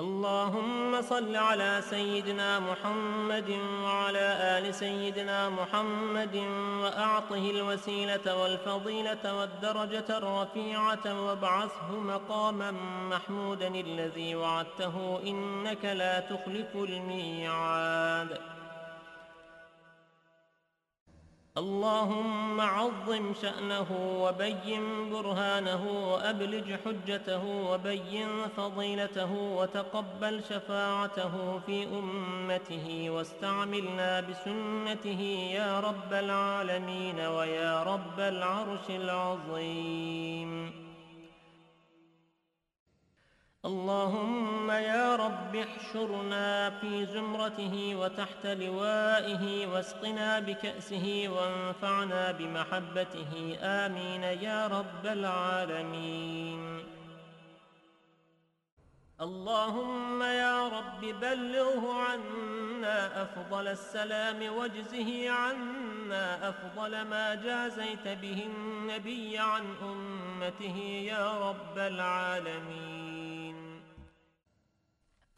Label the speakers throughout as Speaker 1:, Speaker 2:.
Speaker 1: اللهم صل على سيدنا محمد وعلى آل سيدنا محمد وأعطه الوسيلة والفضيلة والدرجة الرفيعة وابعثه مقاما محمودا الذي وعدته إنك لا تخلف الميعاد. اللهم عظم شأنه وبين برهانه وأبلج حجته وبين فضيلته وتقبل شفاعته في أمته واستعملنا بسنته يا رب العالمين ويا رب العرش العظيم. احشرنا في زمرته وتحت لوائه واسقنا بكأسه وانفعنا بمحبته. آمين يا رب العالمين. اللهم يا رب بلغه عنا أفضل السلام واجزه عنا أفضل ما جازيت به النبي عن أمته يا رب العالمين.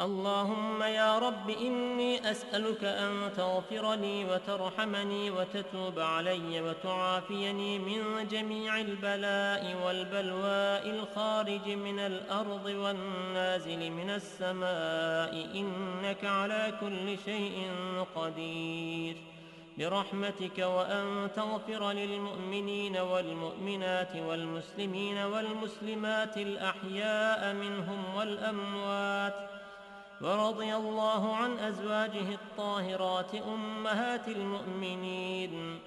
Speaker 1: اللهم يا رب إني أسألك أن تغفر لي وترحمني وتتوب علي وتعافيني من جميع البلاء والبلواء الخارج من الأرض والنازل من السماء. إنك على كل شيء قدير. برحمتك وأن تغفر للمؤمنين والمؤمنات والمسلمين والمسلمات الأحياء منهم والأموات. ورضي الله عن أزواجه الطاهرات أمهات المؤمنين.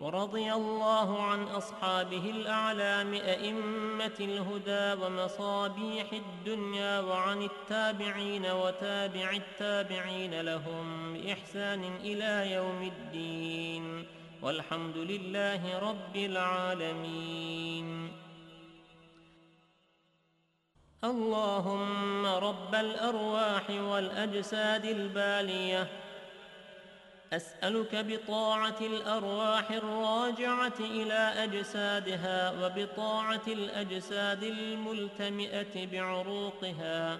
Speaker 1: ورضي الله عن أصحابه الأعلام أئمة الهدى ومصابيح الدنيا وعن التابعين وتابع التابعين لهم بإحسان إلى يوم الدين. والحمد لله رب العالمين. اللهم رب الأرواح والأجساد البالية. أسألك بطاعة الأرواح الراجعة إلى أجسادها وبطاعة الأجساد الملتمئة بعروقها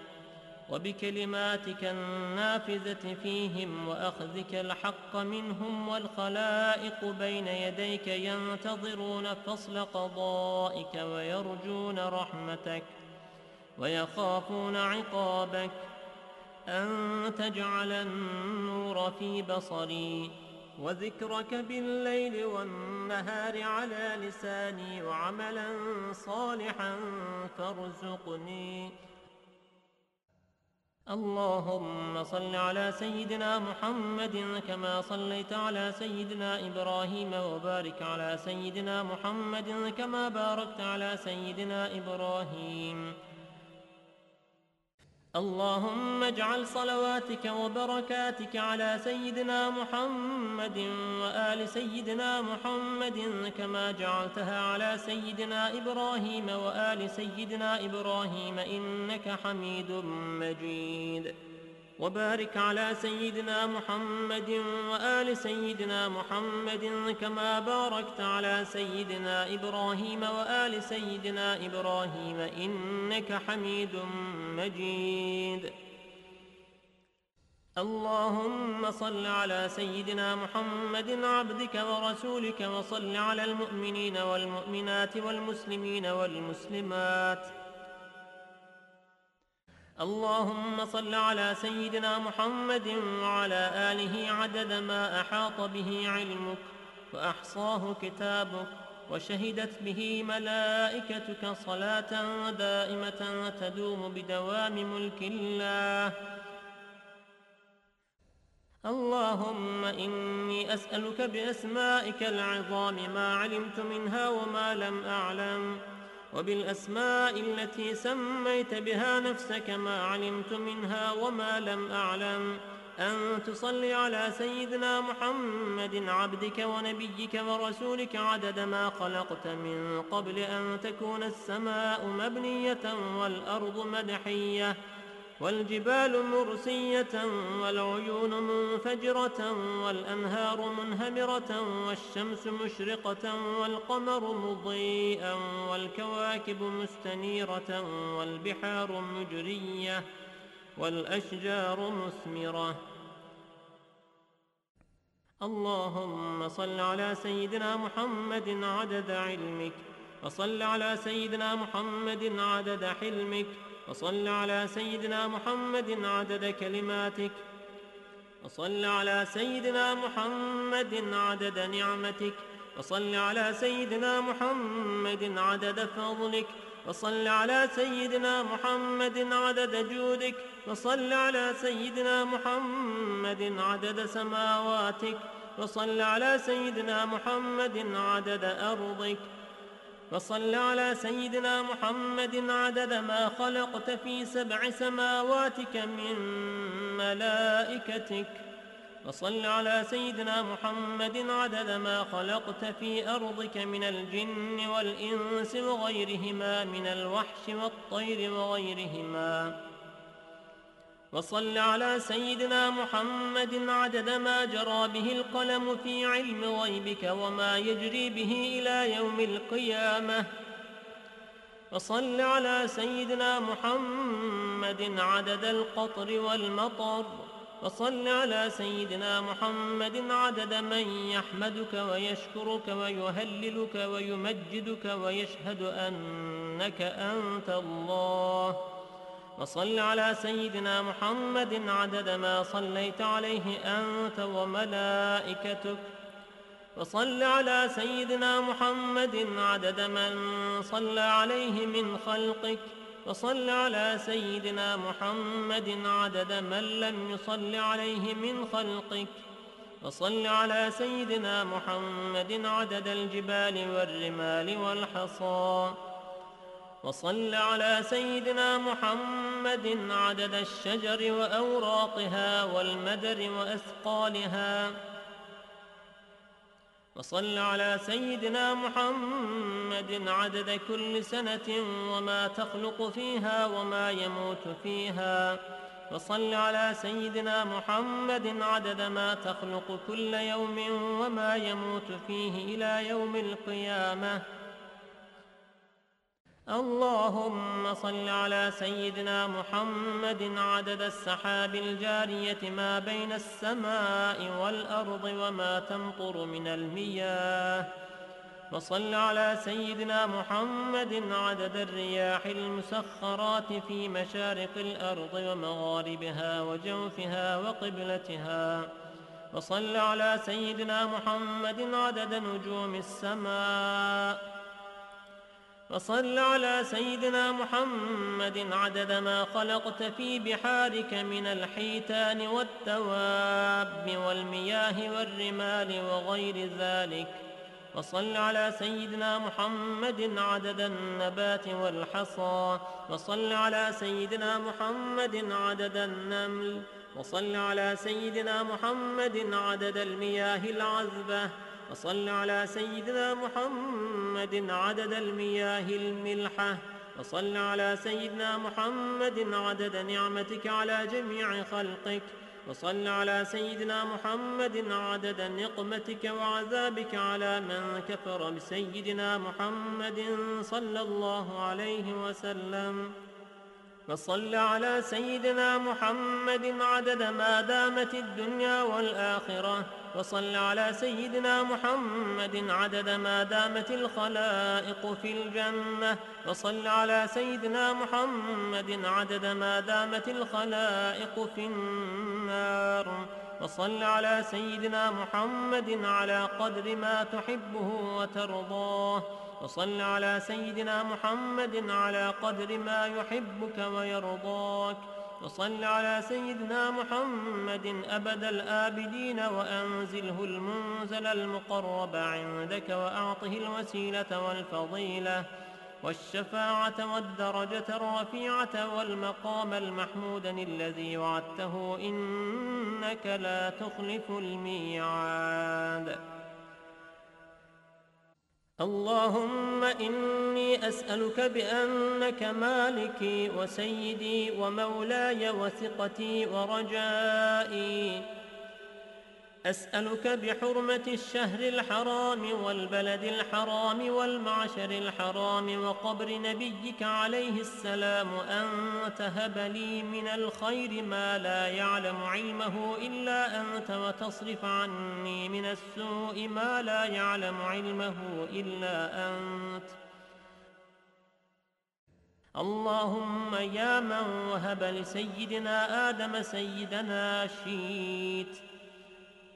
Speaker 1: وبكلماتك النافذة فيهم وأخذك الحق منهم والخلائق بين يديك ينتظرون فصل قضائك ويرجون رحمتك. ويخافون عقابك أن تجعل النور في بصري وذكرك بالليل والنهار على لساني وعملا صالحا فارزقني. اللهم صل على سيدنا محمد كما صليت على سيدنا إبراهيم وبارك على سيدنا محمد كما باركت على سيدنا إبراهيم. اللهم اجعل صلواتك وبركاتك على سيدنا محمد وآل سيدنا محمد كما جعلتها على سيدنا إبراهيم وآل سيدنا إبراهيم إنك حميد مجيد. وبارك على سيدنا محمد وآل سيدنا محمد كما باركت على سيدنا إبراهيم وآل سيدنا إبراهيم إنك حميد مجيد. اللهم صل على سيدنا محمد عبدك ورسولك وصل على المؤمنين والمؤمنات والمسلمين والمسلمات. اللهم صل على سيدنا محمد وعلى آله عدد ما أحاط به علمك وأحصاه كتابك وشهدت به ملائكتك صلاة دائمة تدوم بدوام ملك الله. اللهم إني أسألك بأسمائك العظام ما علمت منها وما لم أعلم. وبالأسماء التي سميت بها نفسك ما علمت منها وما لم أعلم. أن تصلي على سيدنا محمد عبدك ونبيك ورسولك عدد ما خلقت من قبل أن تكون السماء مبنية والأرض مدحية. والجبال مرسية والعيون منفجرة والأنهار منهمرة والشمس مشرقة والقمر والأشجار مثمرة اللهم صل على سيدنا محمد عدد علمك وصل على سيدنا محمد عدد حلمك وصل على سيدنا محمد عدد كلماتك. وصل على سيدنا محمد عدد نعمتك. وصل على سيدنا محمد عدد فضلك. وصل على سيدنا محمد عدد جودك. وصل على سيدنا محمد عدد سماواتك. وصل على سيدنا محمد عدد أرضك. وصل على سيدنا محمد عدد ما خلقت في سبع سماواتك من ملائكتك. وصل على سيدنا محمد عدد ما خلقت في أرضك من الجن والإنس وغيرهما من الوحش والطير وغيرهما. وصل على سيدنا محمد عدد ما جرى به القلم في علم غيبك وما يجري به إلى يوم القيامة. وصل على سيدنا محمد عدد القطر والمطر. وصل على سيدنا محمد عدد من يحمدك ويشكرك ويهللك ويمجدك ويشهد أنك أنت الله. وصل على سيدنا محمد عدد ما صليت عليه أنت وملائكتك. وصل على سيدنا محمد عدد من صلى عليه من خلقك. وصل على سيدنا محمد عدد من لم يصل عليه من خلقك. وصل على سيدنا محمد عدد الجبال والرمال والحصى. وصل على سيدنا محمد عدد الشجر وأوراقها والمدر وأثقالها. وصل على سيدنا محمد عدد كل سنة وما تخلق فيها وما يموت فيها. وصل على سيدنا محمد عدد ما تخلق كل يوم وما يموت فيه إلى يوم القيامة. اللهم صل على سيدنا محمد عدد السحاب الجارية ما بين السماء والأرض وما تمطر من المياه. وصل على سيدنا محمد عدد الرياح المسخرات في مشارق الأرض ومغاربها وجوفها وقبلتها. وصل على سيدنا محمد عدد نجوم السماء. وصل على سيدنا محمد عدد ما خلقت في بحارك من الحيتان والتواب والمياه والرمال وغير ذلك. وصل على سيدنا محمد عدد النبات والحصى. وصل على سيدنا محمد عدد النمل. وصل على سيدنا محمد عدد المياه العذبة. وصل على سيدنا محمد عدد المياه الملحة وصل على سيدنا محمد عدد نعمتك على جميع خلقك وصل على سيدنا محمد عدد نقمتك وعذابك على من كفر بسيدنا محمد صلى الله عليه وسلم. وصل على سيدنا محمد عدد ما دامت الدنيا والآخرة وصل على سيدنا محمد عدد ما دامت الخلائق في الجنة. وصل على سيدنا محمد عدد ما دامت الخلائق في النار. وصل على سيدنا محمد على قدر ما تحبه وترضاه. وصل على سيدنا محمد على قدر ما يحبك ويرضاك. وصل على سيدنا محمد أبد الآبدين وأنزله المنزل المقرب عندك وأعطه الوسيلة والفضيلة والشفاعة والدرجة الرفيعة والمقام المحمود الذي وعدته إنك لا تخلف الميعاد. اللهم إني أسألك بأنك مالكي وسيدي ومولاي وثقتي ورجائي. أسألك بحرمة الشهر الحرام والبلد الحرام والمعشر الحرام وقبر نبيك عليه السلام أن تهب لي من الخير ما لا يعلم علمه إلا أنت وتصرف عني من السوء ما لا يعلم علمه إلا أنت. اللهم يا من وهب لسيدنا آدم سيدنا شيت.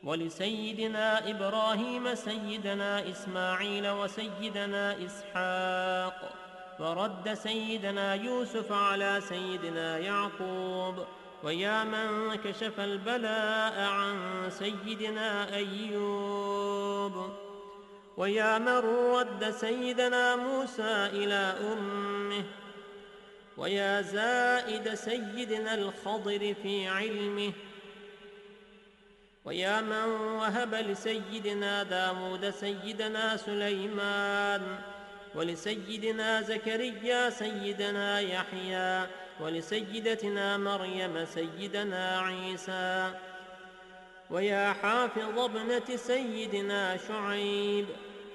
Speaker 1: ولسيدنا إبراهيم سيدنا إسماعيل وسيدنا إسحاق ورد سيدنا يوسف على سيدنا يعقوب ويا من كشف البلاء عن سيدنا أيوب ويا من رد سيدنا موسى إلى أمه ويا زائد سيدنا الخضر في علمه ويا من وهب لسيدنا داود سيدنا سليمان ولسيدنا زكريا سيدنا يحيى ولسيدتنا مريم سيدنا عيسى ويا حافظ ابنة سيدنا شعيب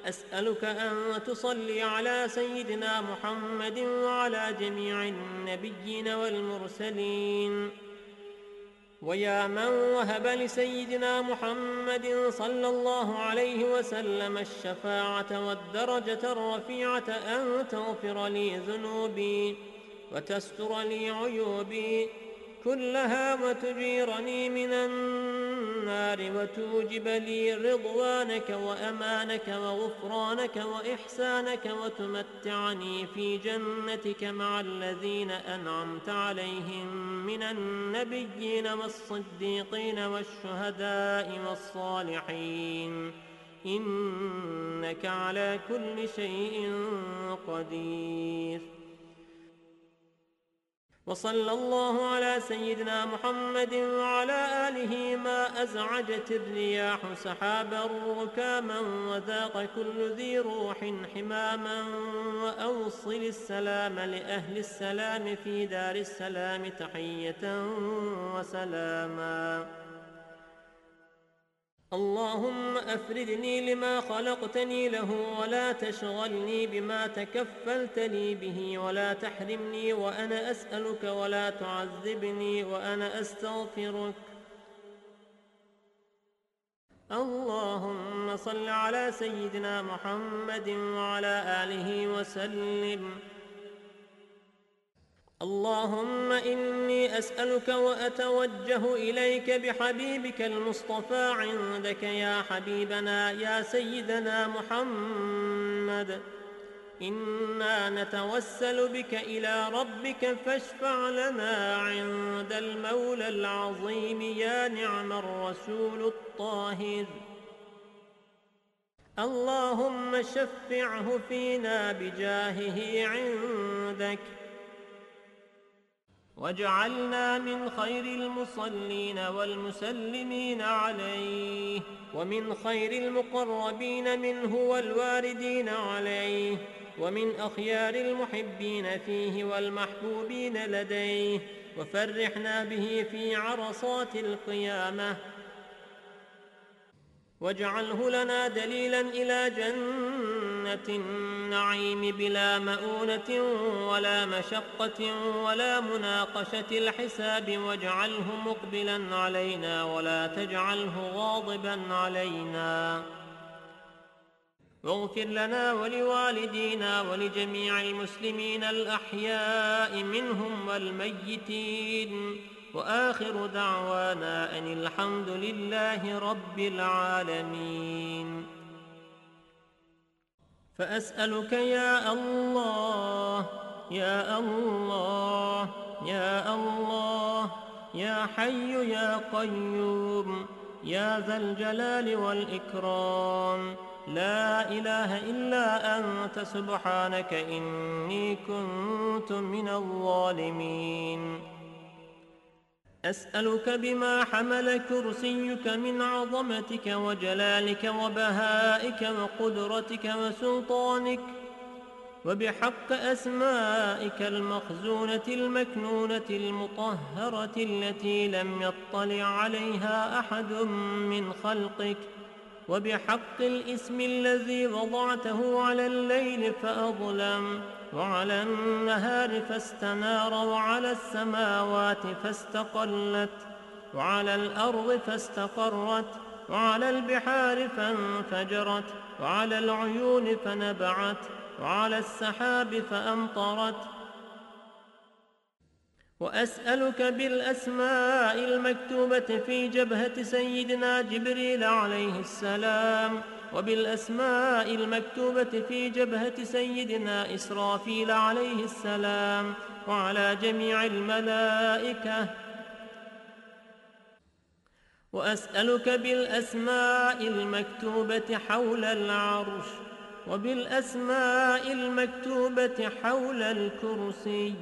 Speaker 1: أسألك أن تصلي على سيدنا محمد وعلى جميع النبيين والمرسلين. ويا من وهب لسيدنا محمد صلى الله عليه وسلم الشفاعة والدرجة الرفيعة أن تغفر لي ذنوبي وتستر لي عيوبي كلها وتجيرني من النار وتوجب لي رضوانك وأمانك وغفرانك وإحسانك وتمتعني في جنتك مع الذين أنعمت عليهم من النبيين والصديقين والشهداء والصالحين. إنك على كل شيء قدير. وصلى الله على سيدنا محمد وعلى آله ما أزعجت الرياح سحابا ركاما وذاق كل ذي روح حماما وأوصل السلام لأهل السلام في دار السلام تحية وسلاما. اللهم أفردني لما خلقتني له ولا تشغلني بما تكفلت لي به ولا تحرمني وأنا أسألك ولا تعذبني وأنا أستغفرك. اللهم صل على سيدنا محمد وعلى آله وسلم. اللهم إني أسألك وأتوجه إليك بحبيبك المصطفى عندك يا حبيبنا يا سيدنا محمد. إنا نتوسل بك إلى ربك فاشفع لنا عند المولى العظيم يا نعم الرسول الطاهر. اللهم شفعه فينا بجاهه عندك. واجعلنا من خير المصلين والمسلمين عليه ومن خير المقربين منه والواردين عليه ومن أخيار المحبين فيه والمحبوبين لديه وفرحنا به في عرصات القيامة. واجعله لنا دليلا إلى النعيم بلا مؤونة ولا مشقة ولا مناقشة الحساب واجعله مقبلا علينا ولا تجعله غاضبا علينا. واغفر لنا ولوالدينا ولجميع المسلمين الأحياء منهم والميتين. وآخر دعوانا أن الحمد لله رب العالمين. فأسألك يا الله يا الله يا الله يا حي يا قيوم يا ذا الجلال والإكرام. لا إله إلا أنت سبحانك إني كنت من الظالمين. أسألك بما حمل كرسيك من عظمتك وجلالك وبهائك وقدرتك وسلطانك وبحق أسمائك المخزونة المكنونة المطهرة التي لم يطلع عليها أحد من خلقك وبحق الاسم الذي وضعته على الليل فأظلم وعلى النهار فاستنار وعلى السماوات فاستقلت وعلى الأرض فاستقرت وعلى البحار فانفجرت وعلى العيون فنبعت وعلى السحاب فأمطرت وأسألك بالأسماء المكتوبة في جبهة سيدنا جبريل عليه السلام وبالأسماء المكتوبة في جبهة سيدنا إسرافيل عليه السلام وعلى جميع الملائكة. وأسألك بالأسماء المكتوبة حول العرش وبالأسماء المكتوبة حول الكرسي.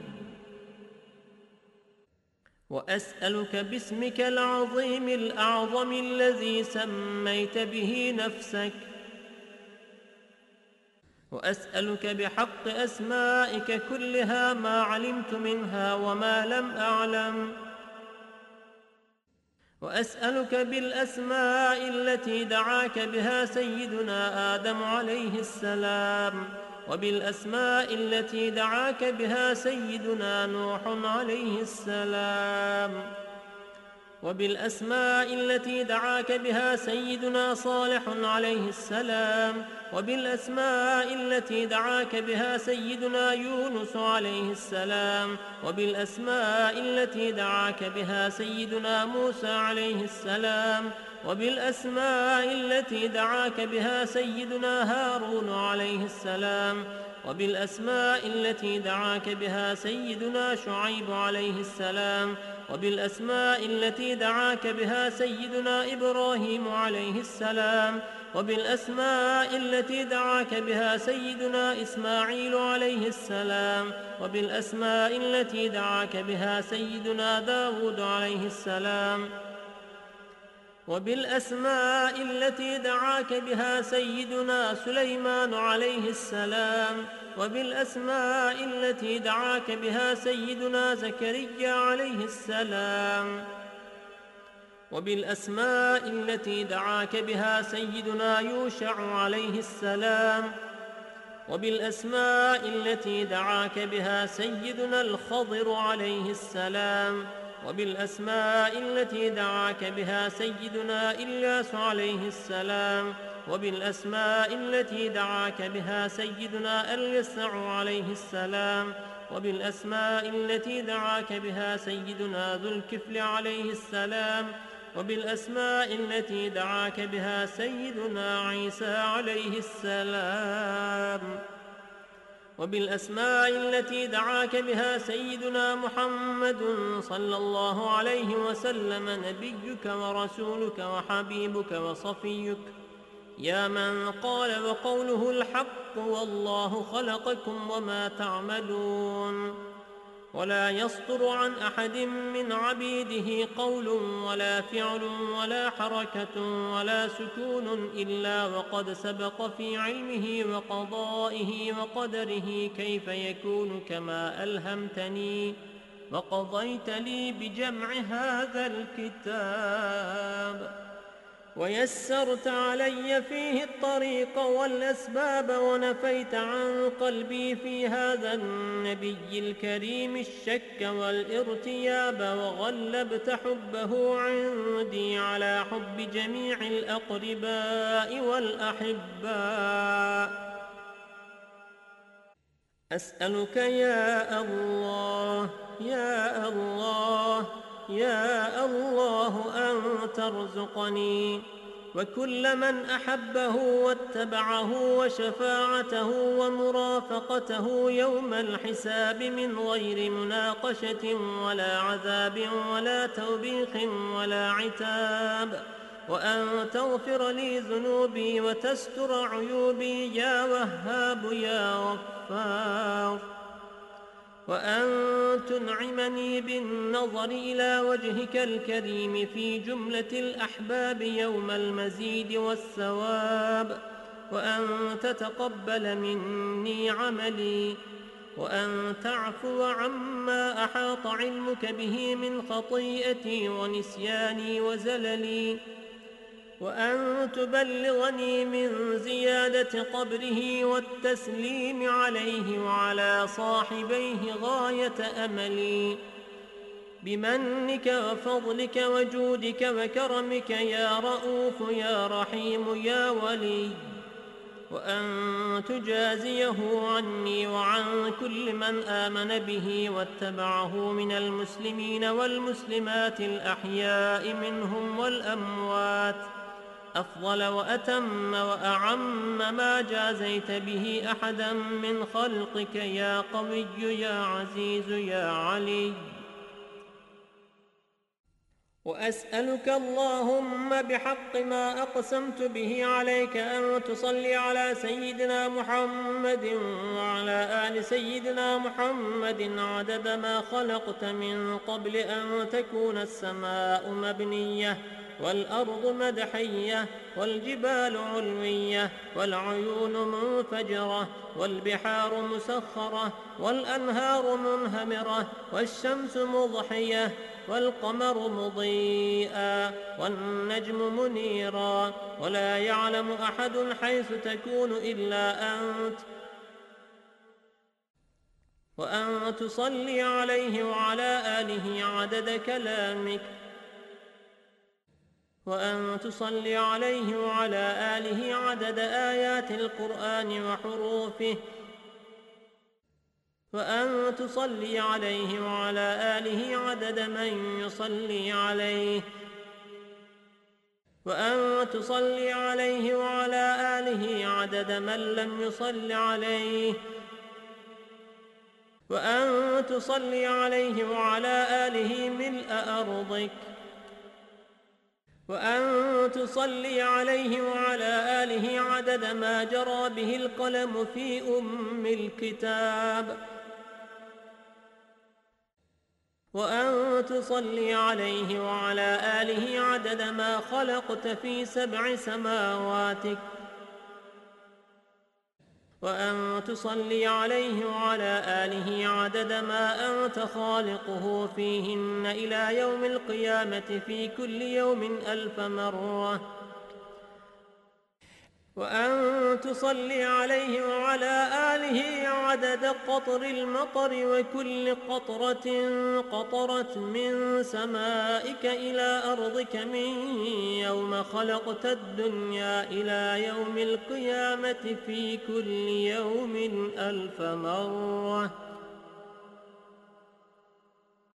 Speaker 1: وأسألك باسمك العظيم الأعظم الذي سميت به نفسك. وأسألك بحق أسمائك كلها ما علمت منها وما لم أعلم. وأسألك بالأسماء التي دعاك بها سيدنا آدم عليه السلام. وبالأسماء التي دعاك بها سيدنا نوح عليه السلام. وبالأسماء التي دعاك بها سيدنا صالح عليه السلام. وبالأسماء التي دعاك بها سيدنا يونس عليه السلام. وبالأسماء التي دعاك بها سيدنا موسى عليه السلام. وبالأسماء التي دعاك بها سيدنا هارون عليه السلام وبالأسماء التي دعاك بها سيدنا شعيب عليه السلام وبالأسماء التي دعاك بها سيدنا إبراهيم عليه السلام وبالأسماء التي دعاك بها سيدنا إسماعيل عليه السلام وبالأسماء التي دعاك بها سيدنا داود عليه السلام. وبالأسماء التي دعاك بها سيدنا سليمان عليه السلام وبالأسماء التي دعاك بها سيدنا زكريا عليه السلام وبالأسماء التي دعاك بها سيدنا يوشع عليه السلام وبالأسماء التي دعاك بها سيدنا الخضر عليه السلام. وبالأسماء التي دعاك بها سيدنا إلياس عليه السلام وبالأسماء التي دعاك بها سيدنا اليسع عليه السلام وبالأسماء التي دعاك بها سيدنا ذو الكفل عليه السلام وبالأسماء التي دعاك بها سيدنا عيسى عليه السلام. وبالأسماء التي دعاك بها سيدنا محمد صلى الله عليه وسلم نبيك ورسولك وحبيبك وصفيك. يا من قال وقوله الحق والله خلقكم وما تعملون. ولا يصدر عن أحد من عبيده قول ولا فعل ولا حركة ولا سكون إلا وقد سبق في علمه وقضائه وقدره كيف يكون كما ألهمتني وقضيت لي بجمع هذا الكتاب. ويسرت علي فيه الطريق والأسباب ونفيت عن قلبي في هذا النبي الكريم الشك والارتياب وغلبت حبه عندي على حب جميع الأقرباء والأحباء. أسألك يا الله يا الله يا الله أن ترزقني. وكل من أحبه واتبعه وشفاعته ومرافقته يوم الحساب من غير مناقشة ولا عذاب ولا توبيخ ولا عتاب. وأن تغفر لي ذنوبي وتستر عيوبي يا وهاب يا غفار. وأن تنعمني بالنظر إلى وجهك الكريم في جملة الأحباب يوم المزيد والثواب وأن تتقبل مني عملي وأن تعفو عما أحاط علمك به من خطيئتي ونسياني وزللي. وأن تبلغني من زيادة قبره والتسليم عليه وعلى صاحبيه غاية أملي. بمنك وفضلك وجودك وكرمك يا رؤوف يا رحيم يا ولي. وأن تجازيه عني وعن كل من آمن به واتبعه من المسلمين والمسلمات الأحياء منهم والأموات. أفضل وأتم وأعم ما جازيت به أحدا من خلقك يا قوي يا عزيز يا علي. وأسألك اللهم بحق ما أقسمت به عليك أن تصلي على سيدنا محمد وعلى آل سيدنا محمد عدد ما خلقت من قبل أن تكون السماء مبنية. والأرض مدحية والجبال علوية والعيون منفجرة والبحار مسخرة والأنهار منهمرة والشمس مضحية والقمر مضيئا والنجم منيرا. ولا يعلم أحد حيث تكون إلا أنت. وأن تصلي عليه وعلى آله عدد كلامك. وأن تصلي عليه وعلى آله عدد آيات القرآن وحروفه. وأن تصلي عليه وعلى آله عدد من يصلي عليه. وأن تصلي عليه وعلى آله عدد من لم يصل عليه. وأن تصلي عليه وعلى آله ملء أرضك. وأن تصلي عليه وعلى آله عدد ما جرى به القلم في أم الكتاب. وأن تصلي عليه وعلى آله عدد ما خلقت في سبع سماواتك. وأن تصلي عليه وعلى آله عدد ما أنت خالقه فيهن إلى يوم القيامة في كل يوم ألف مرة. وأن تصلي عليه وعلى آله عدد قطر المطر وكل قطرة قطرت من سمائك إلى أرضك من يوم خلقت الدنيا إلى يوم القيامة في كل يوم ألف مرة.